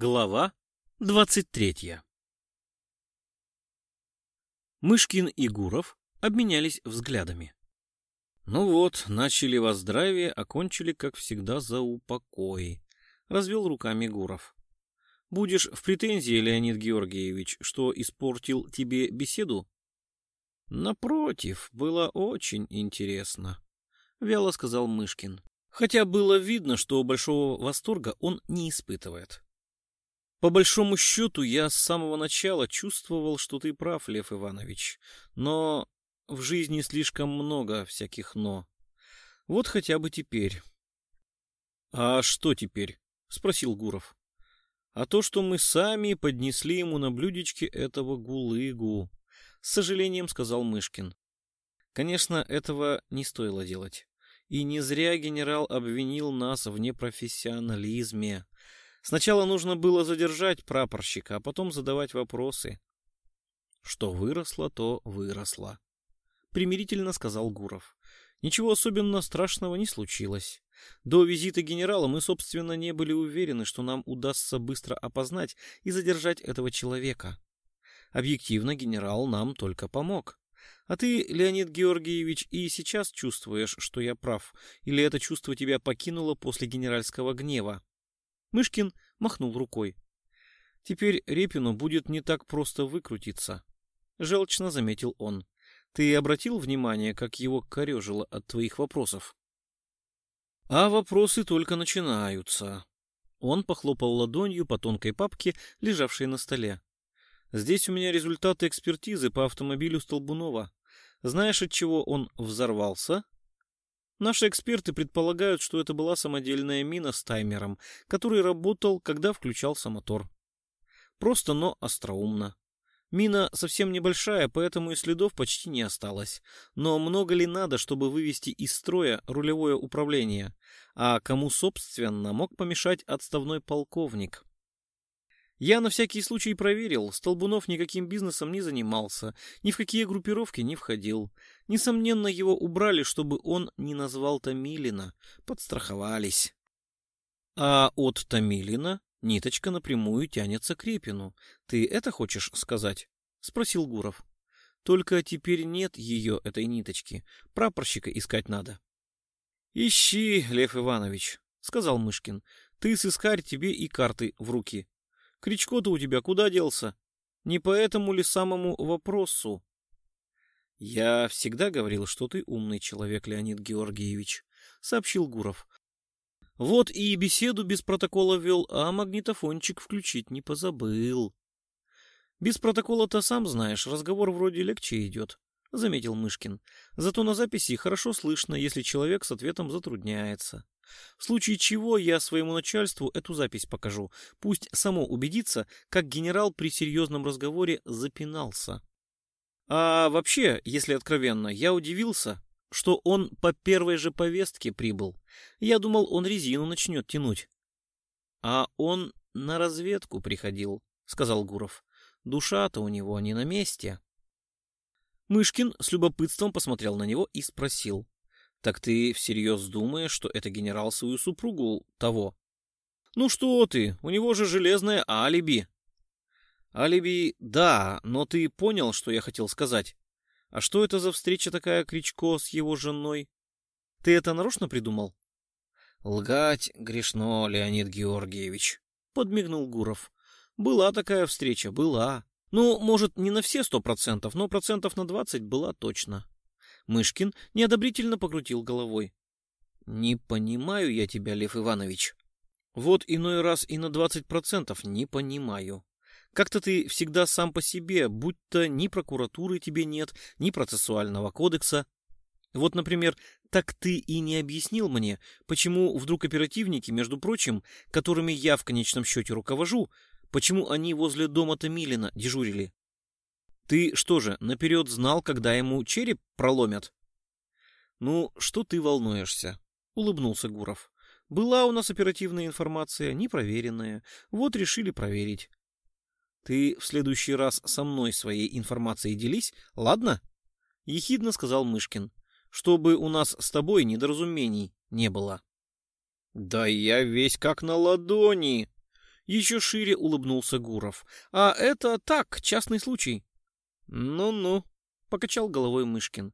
Глава двадцать третья Мышкин и Гуров обменялись взглядами. Ну вот, начали во окончили, как всегда, за упокой. Развел руками Гуров. Будешь в претензии, Леонид Георгиевич, что испортил тебе беседу? Напротив, было очень интересно, вяло сказал Мышкин. Хотя было видно, что большого восторга он не испытывает. По большому счету, я с самого начала чувствовал, что ты прав, Лев Иванович. Но в жизни слишком много всяких «но». Вот хотя бы теперь. — А что теперь? — спросил Гуров. — А то, что мы сами поднесли ему на блюдечке этого гулыгу, — с сожалением сказал Мышкин. Конечно, этого не стоило делать. И не зря генерал обвинил нас в непрофессионализме. Сначала нужно было задержать прапорщика, а потом задавать вопросы. Что выросло, то выросло. Примирительно сказал Гуров. Ничего особенно страшного не случилось. До визита генерала мы, собственно, не были уверены, что нам удастся быстро опознать и задержать этого человека. Объективно, генерал нам только помог. А ты, Леонид Георгиевич, и сейчас чувствуешь, что я прав, или это чувство тебя покинуло после генеральского гнева? Мышкин махнул рукой. Теперь Репину будет не так просто выкрутиться. Желчно заметил он. Ты обратил внимание, как его корежило от твоих вопросов? А вопросы только начинаются. Он похлопал ладонью по тонкой папке, лежавшей на столе. Здесь у меня результаты экспертизы по автомобилю Столбунова. Знаешь, от чего он взорвался? Наши эксперты предполагают, что это была самодельная мина с таймером, который работал, когда включался мотор. Просто, но остроумно. Мина совсем небольшая, поэтому и следов почти не осталось. Но много ли надо, чтобы вывести из строя рулевое управление? А кому, собственно, мог помешать отставной полковник? Я на всякий случай проверил, Столбунов никаким бизнесом не занимался, ни в какие группировки не входил. Несомненно, его убрали, чтобы он не назвал Томилина. Подстраховались. А от Томилина ниточка напрямую тянется к Репину. Ты это хочешь сказать? Спросил Гуров. Только теперь нет ее, этой ниточки. Прапорщика искать надо. Ищи, Лев Иванович, сказал Мышкин. Ты сыскарь тебе и карты в руки. Кричко-то у тебя куда делся? Не по этому ли самому вопросу? Я всегда говорил, что ты умный человек, Леонид Георгиевич, сообщил Гуров. Вот и беседу без протокола вел, а магнитофончик включить не позабыл. Без протокола-то сам знаешь, разговор вроде легче идет, заметил Мышкин. Зато на записи хорошо слышно, если человек с ответом затрудняется. В случае чего я своему начальству эту запись покажу. Пусть само убедится, как генерал при серьезном разговоре запинался. А вообще, если откровенно, я удивился, что он по первой же повестке прибыл. Я думал, он резину начнет тянуть. А он на разведку приходил, сказал Гуров. Душа-то у него не на месте. Мышкин с любопытством посмотрел на него и спросил. Так ты всерьез думаешь, что это генерал свою супругу того? Ну что ты, у него же железное алиби. Алиби, да, но ты понял, что я хотел сказать? А что это за встреча такая Кричко с его женой? Ты это нарочно придумал? Лгать грешно, Леонид Георгиевич, подмигнул Гуров. Была такая встреча, была. Ну, может, не на все сто процентов, но процентов на двадцать была точно. Мышкин неодобрительно покрутил головой. «Не понимаю я тебя, Лев Иванович. Вот иной раз и на двадцать процентов не понимаю. Как-то ты всегда сам по себе, будто ни прокуратуры тебе нет, ни процессуального кодекса. Вот, например, так ты и не объяснил мне, почему вдруг оперативники, между прочим, которыми я в конечном счете руковожу, почему они возле дома Томилина дежурили. Ты что же, наперед знал, когда ему череп проломят? Ну, что ты волнуешься? Улыбнулся Гуров. Была у нас оперативная информация, непроверенная. Вот решили проверить. Ты в следующий раз со мной своей информацией делись, ладно? Ехидно сказал Мышкин. Чтобы у нас с тобой недоразумений не было. Да я весь как на ладони. Еще шире улыбнулся Гуров. А это так, частный случай. Ну-ну, покачал головой Мышкин.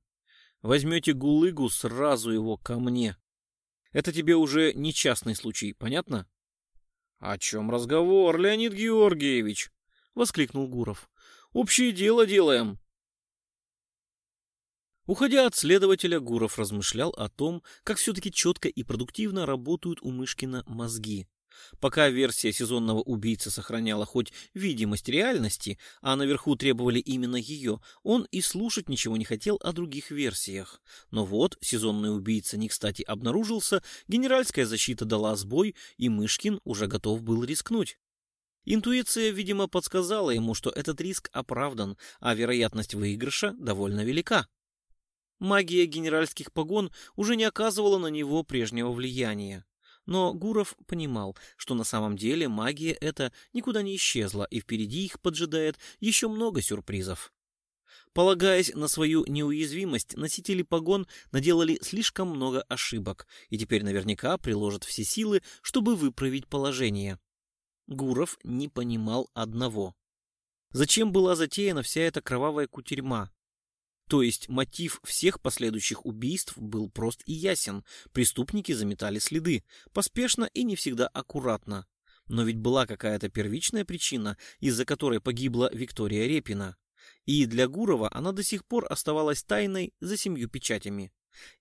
Возьмете гулыгу, сразу его ко мне. Это тебе уже не частный случай, понятно? О чем разговор, Леонид Георгиевич? Воскликнул Гуров. Общее дело делаем. Уходя от следователя, Гуров размышлял о том, как все-таки четко и продуктивно работают у Мышкина мозги. Пока версия сезонного убийцы сохраняла хоть видимость реальности, а наверху требовали именно ее, он и слушать ничего не хотел о других версиях. Но вот сезонный убийца не кстати обнаружился, генеральская защита дала сбой, и Мышкин уже готов был рискнуть. Интуиция, видимо, подсказала ему, что этот риск оправдан, а вероятность выигрыша довольно велика. Магия генеральских погон уже не оказывала на него прежнего влияния. Но Гуров понимал, что на самом деле магия эта никуда не исчезла, и впереди их поджидает еще много сюрпризов. Полагаясь на свою неуязвимость, носители погон наделали слишком много ошибок, и теперь наверняка приложат все силы, чтобы выправить положение. Гуров не понимал одного. Зачем была затеяна вся эта кровавая кутерьма? То есть мотив всех последующих убийств был прост и ясен. Преступники заметали следы, поспешно и не всегда аккуратно. Но ведь была какая-то первичная причина, из-за которой погибла Виктория Репина. И для Гурова она до сих пор оставалась тайной за семью печатями.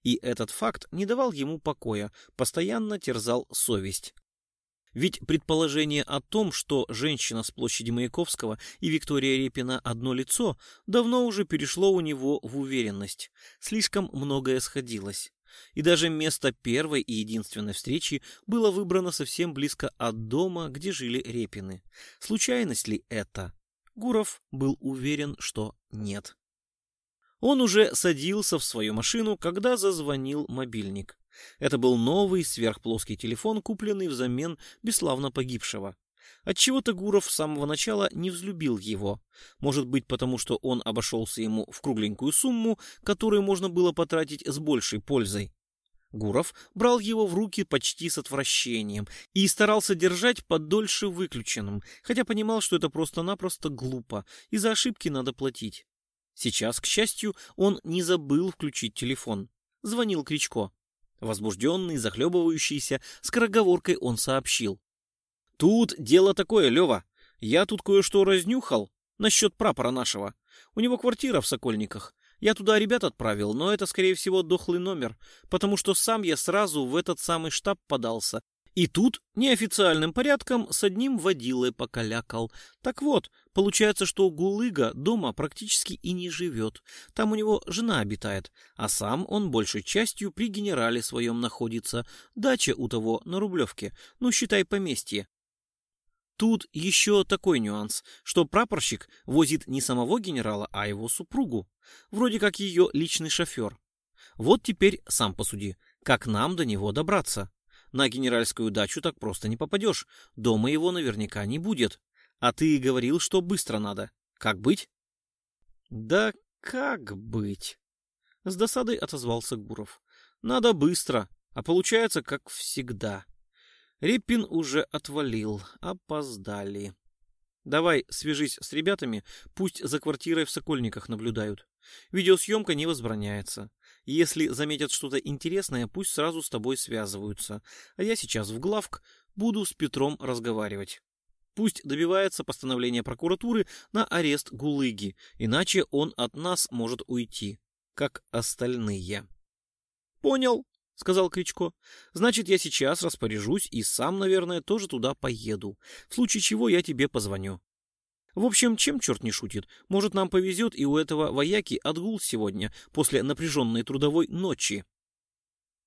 И этот факт не давал ему покоя, постоянно терзал совесть. Ведь предположение о том, что женщина с площади Маяковского и Виктория Репина одно лицо, давно уже перешло у него в уверенность. Слишком многое сходилось. И даже место первой и единственной встречи было выбрано совсем близко от дома, где жили Репины. Случайность ли это? Гуров был уверен, что нет. Он уже садился в свою машину, когда зазвонил мобильник. Это был новый сверхплоский телефон, купленный взамен бесславно погибшего. Отчего-то Гуров с самого начала не взлюбил его. Может быть, потому что он обошелся ему в кругленькую сумму, которую можно было потратить с большей пользой. Гуров брал его в руки почти с отвращением и старался держать подольше выключенным, хотя понимал, что это просто-напросто глупо, и за ошибки надо платить. Сейчас, к счастью, он не забыл включить телефон. Звонил Кричко. Возбужденный, захлебывающийся, скороговоркой он сообщил. «Тут дело такое, Лева. Я тут кое-что разнюхал насчет прапора нашего. У него квартира в Сокольниках. Я туда ребят отправил, но это, скорее всего, дохлый номер, потому что сам я сразу в этот самый штаб подался и тут неофициальным порядком с одним водилой покалякал. Так вот, получается, что Гулыга дома практически и не живет. Там у него жена обитает, а сам он большей частью при генерале своем находится. Дача у того на Рублевке, ну считай поместье. Тут еще такой нюанс, что прапорщик возит не самого генерала, а его супругу. Вроде как ее личный шофер. Вот теперь сам посуди, как нам до него добраться. На генеральскую дачу так просто не попадешь. Дома его наверняка не будет. А ты говорил, что быстро надо. Как быть? Да как быть? С досадой отозвался Гуров. Надо быстро, а получается как всегда. Репин уже отвалил. Опоздали. Давай, свяжись с ребятами, пусть за квартирой в Сокольниках наблюдают. Видеосъемка не возбраняется. Если заметят что-то интересное, пусть сразу с тобой связываются. А я сейчас в главк буду с Петром разговаривать. Пусть добивается постановления прокуратуры на арест Гулыги, иначе он от нас может уйти, как остальные. Понял, сказал Кричко. Значит, я сейчас распоряжусь и сам, наверное, тоже туда поеду. В случае чего я тебе позвоню. В общем, чем черт не шутит, может нам повезет и у этого вояки отгул сегодня, после напряженной трудовой ночи.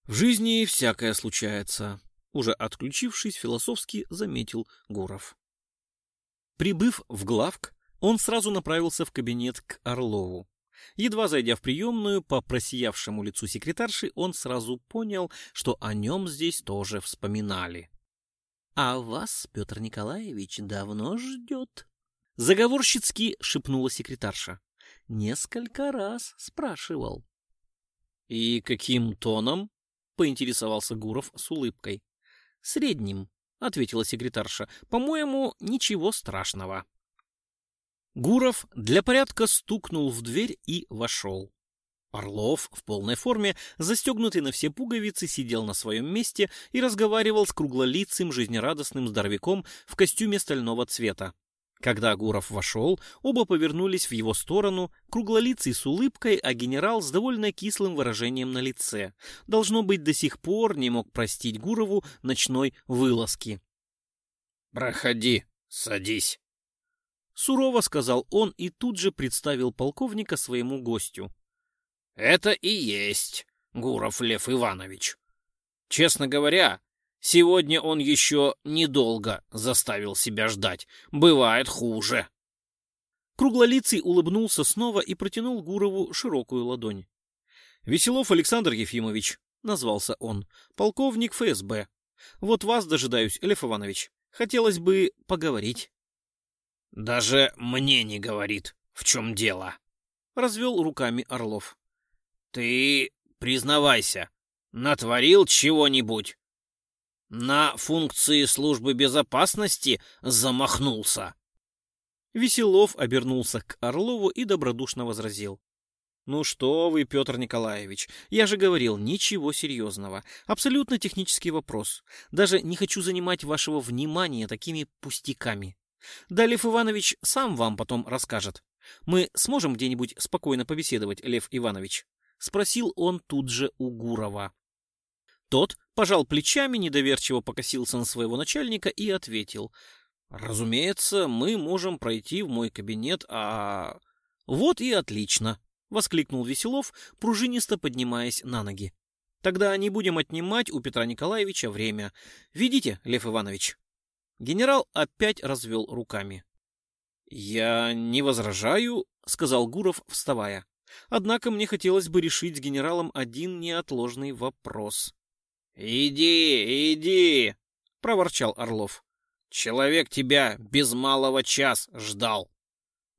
В жизни всякое случается, уже отключившись, философски заметил Гуров. Прибыв в главк, он сразу направился в кабинет к Орлову. Едва зайдя в приемную, по просиявшему лицу секретарши, он сразу понял, что о нем здесь тоже вспоминали. — А вас, Петр Николаевич, давно ждет, Заговорщицки шепнула секретарша. Несколько раз спрашивал. И каким тоном? Поинтересовался Гуров с улыбкой. Средним, — ответила секретарша. «По-моему, ничего страшного». Гуров для порядка стукнул в дверь и вошел. Орлов в полной форме, застегнутый на все пуговицы, сидел на своем месте и разговаривал с круглолицым жизнерадостным здоровяком в костюме стального цвета. Когда Гуров вошел, оба повернулись в его сторону, круглолицый с улыбкой, а генерал с довольно кислым выражением на лице. Должно быть, до сих пор не мог простить Гурову ночной вылазки. «Проходи, садись», — сурово сказал он и тут же представил полковника своему гостю. Это и есть Гуров Лев Иванович. Честно говоря, сегодня он еще недолго заставил себя ждать. Бывает хуже. Круглолицый улыбнулся снова и протянул Гурову широкую ладонь. «Веселов Александр Ефимович», — назвался он, — «полковник ФСБ. Вот вас дожидаюсь, Лев Иванович. Хотелось бы поговорить». «Даже мне не говорит, в чем дело», — развел руками Орлов. Ты, признавайся, натворил чего-нибудь? На функции службы безопасности замахнулся? Веселов обернулся к Орлову и добродушно возразил. «Ну что вы, Петр Николаевич, я же говорил, ничего серьезного. Абсолютно технический вопрос. Даже не хочу занимать вашего внимания такими пустяками. Да Лев Иванович сам вам потом расскажет. Мы сможем где-нибудь спокойно побеседовать, Лев Иванович?» — спросил он тут же у Гурова. Тот пожал плечами, недоверчиво покосился на своего начальника и ответил. «Разумеется, мы можем пройти в мой кабинет, а...» «Вот и отлично!» — воскликнул Веселов, пружинисто поднимаясь на ноги. «Тогда не будем отнимать у Петра Николаевича время. Видите, Лев Иванович?» Генерал опять развел руками. «Я не возражаю», — сказал Гуров, вставая. Однако мне хотелось бы решить с генералом один неотложный вопрос. «Иди, иди!» — проворчал Орлов. «Человек тебя без малого час ждал.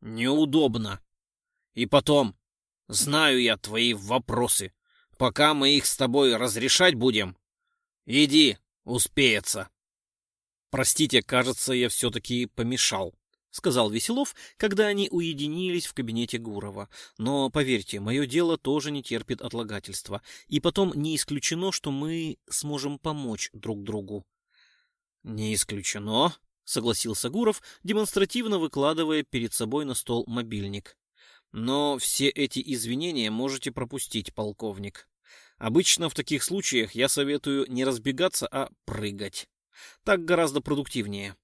Неудобно. И потом, знаю я твои вопросы. Пока мы их с тобой разрешать будем, иди, успеется». «Простите, кажется, я все-таки помешал», сказал Веселов, когда они уединились в кабинете Гурова. Но, поверьте, мое дело тоже не терпит отлагательства. И потом не исключено, что мы сможем помочь друг другу. Не исключено, согласился Гуров, демонстративно выкладывая перед собой на стол мобильник. Но все эти извинения можете пропустить, полковник. Обычно в таких случаях я советую не разбегаться, а прыгать. Так гораздо продуктивнее.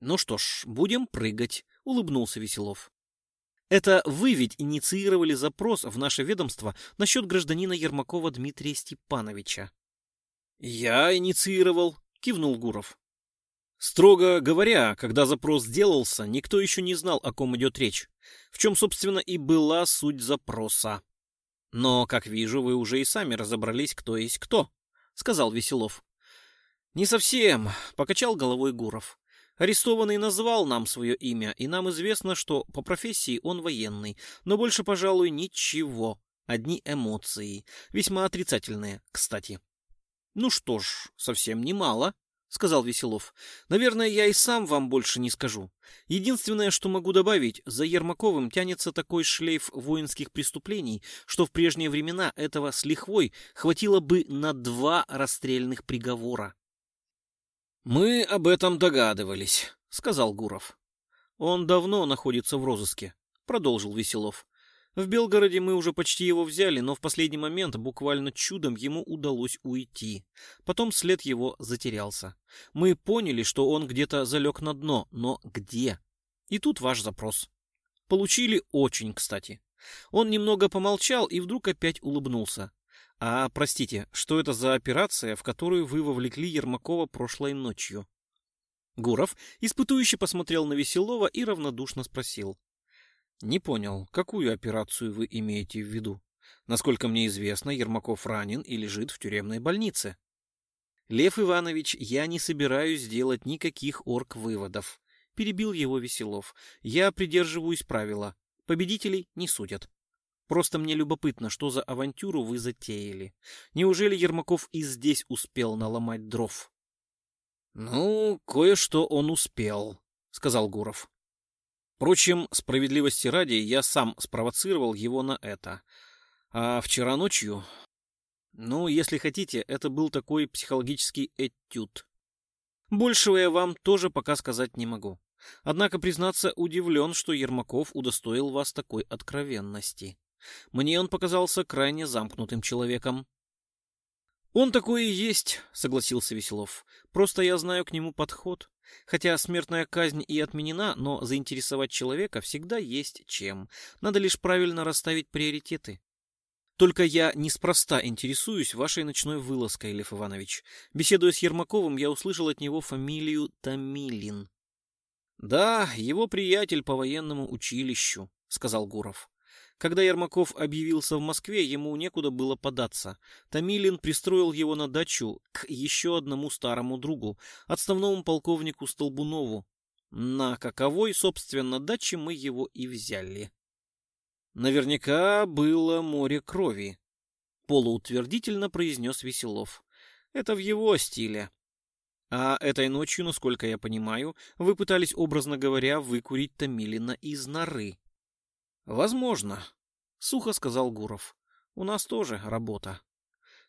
«Ну что ж, будем прыгать», — улыбнулся Веселов. «Это вы ведь инициировали запрос в наше ведомство насчет гражданина Ермакова Дмитрия Степановича». «Я инициировал», — кивнул Гуров. Строго говоря, когда запрос сделался, никто еще не знал, о ком идет речь, в чем, собственно, и была суть запроса. Но, как вижу, вы уже и сами разобрались, кто есть кто, — сказал Веселов. Не совсем, — покачал головой Гуров. Арестованный назвал нам свое имя, и нам известно, что по профессии он военный, но больше, пожалуй, ничего. Одни эмоции, весьма отрицательные, кстати. Ну что ж, совсем немало, сказал Веселов. Наверное, я и сам вам больше не скажу. Единственное, что могу добавить, за Ермаковым тянется такой шлейф воинских преступлений, что в прежние времена этого с лихвой хватило бы на два расстрельных приговора. «Мы об этом догадывались», — сказал Гуров. «Он давно находится в розыске», — продолжил Веселов. «В Белгороде мы уже почти его взяли, но в последний момент буквально чудом ему удалось уйти. Потом след его затерялся. Мы поняли, что он где-то залег на дно, но где? И тут ваш запрос. Получили очень кстати. Он немного помолчал и вдруг опять улыбнулся. А, простите, что это за операция, в которую вы вовлекли Ермакова прошлой ночью? Гуров испытующе посмотрел на Веселова и равнодушно спросил. Не понял, какую операцию вы имеете в виду? Насколько мне известно, Ермаков ранен и лежит в тюремной больнице. Лев Иванович, я не собираюсь делать никаких орг-выводов. Перебил его Веселов. Я придерживаюсь правила. Победителей не судят. Просто мне любопытно, что за авантюру вы затеяли. Неужели Ермаков и здесь успел наломать дров? Ну, кое-что он успел, сказал Гуров. Впрочем, справедливости ради, я сам спровоцировал его на это. А вчера ночью... Ну, если хотите, это был такой психологический этюд. Большего я вам тоже пока сказать не могу. Однако, признаться, удивлен, что Ермаков удостоил вас такой откровенности. Мне он показался крайне замкнутым человеком. «Он такой и есть», — согласился Веселов. «Просто я знаю к нему подход. Хотя смертная казнь и отменена, но заинтересовать человека всегда есть чем. Надо лишь правильно расставить приоритеты. Только я неспроста интересуюсь вашей ночной вылазкой, Лев Иванович. Беседуя с Ермаковым, я услышал от него фамилию Томилин. Да, его приятель по военному училищу, сказал Гуров. Когда Ермаков объявился в Москве, ему некуда было податься. Томилин пристроил его на дачу к еще одному старому другу, отставному полковнику Столбунову. На каковой, собственно, даче мы его и взяли. Наверняка было море крови, полуутвердительно произнес Веселов. Это в его стиле. А этой ночью, насколько я понимаю, вы пытались, образно говоря, выкурить Томилина из норы. Возможно, сухо сказал Гуров. У нас тоже работа.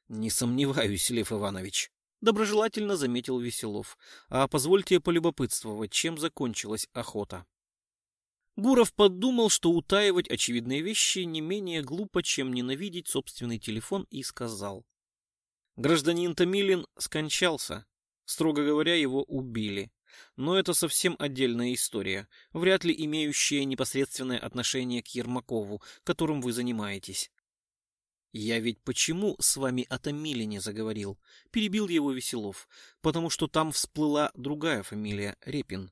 Не сомневаюсь, Лев Иванович, доброжелательно заметил Веселов. А позвольте полюбопытствовать, чем закончилась охота. Гуров подумал, что утаивать очевидные вещи не менее глупо, чем ненавидеть собственный телефон, и сказал. Гражданин Томилин скончался. Строго говоря, его убили. Но это совсем отдельная история, вряд ли имеющая непосредственное отношение к Ермакову, которым вы занимаетесь. Я ведь почему с вами о Томилине заговорил? Перебил его Веселов, потому что там всплыла другая фамилия Репин.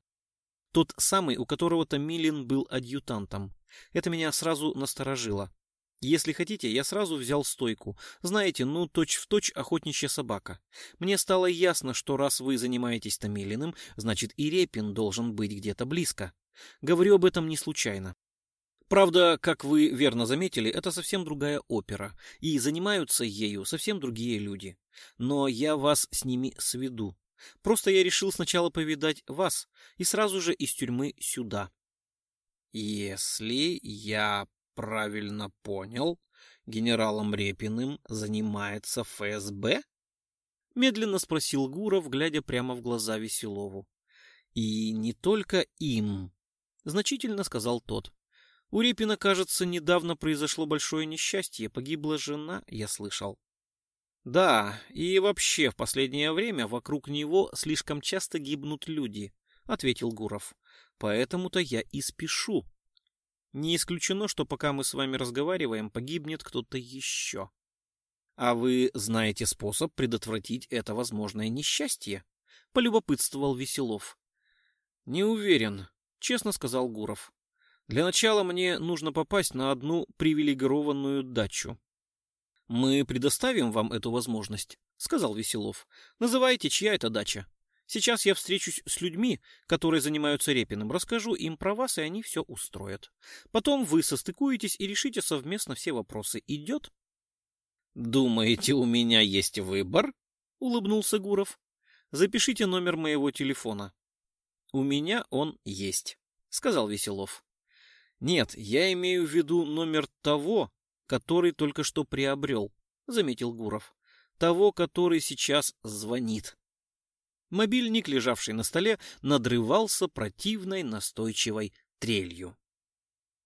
Тот самый, у которого Томилин был адъютантом. Это меня сразу насторожило. Если хотите, я сразу взял стойку. Знаете, ну, точь-в-точь точь охотничья собака. Мне стало ясно, что раз вы занимаетесь Томилиным, значит и Репин должен быть где-то близко. Говорю об этом не случайно. Правда, как вы верно заметили, это совсем другая опера, и занимаются ею совсем другие люди. Но я вас с ними сведу. Просто я решил сначала повидать вас и сразу же из тюрьмы сюда. Если я правильно понял, генералом Репиным занимается ФСБ? Медленно спросил Гуров, глядя прямо в глаза Веселову. И не только им, значительно сказал тот. У Репина, кажется, недавно произошло большое несчастье, погибла жена, я слышал. Да, и вообще в последнее время вокруг него слишком часто гибнут люди, ответил Гуров. Поэтому-то я и спешу. Не исключено, что пока мы с вами разговариваем, погибнет кто-то еще. А вы знаете способ предотвратить это возможное несчастье? Полюбопытствовал Веселов. Не уверен, честно сказал Гуров. Для начала мне нужно попасть на одну привилегированную дачу. Мы предоставим вам эту возможность, сказал Веселов. Называйте, чья это дача. Сейчас я встречусь с людьми, которые занимаются репиным, расскажу им про вас, и они все устроят. Потом вы состыкуетесь и решите совместно все вопросы. Идет? Думаете, у меня есть выбор? Улыбнулся Гуров. Запишите номер моего телефона. У меня он есть, сказал Веселов. Нет, я имею в виду номер того, который только что приобрел, заметил Гуров. Того, который сейчас звонит. Мобильник, лежавший на столе, надрывался противной настойчивой трелью.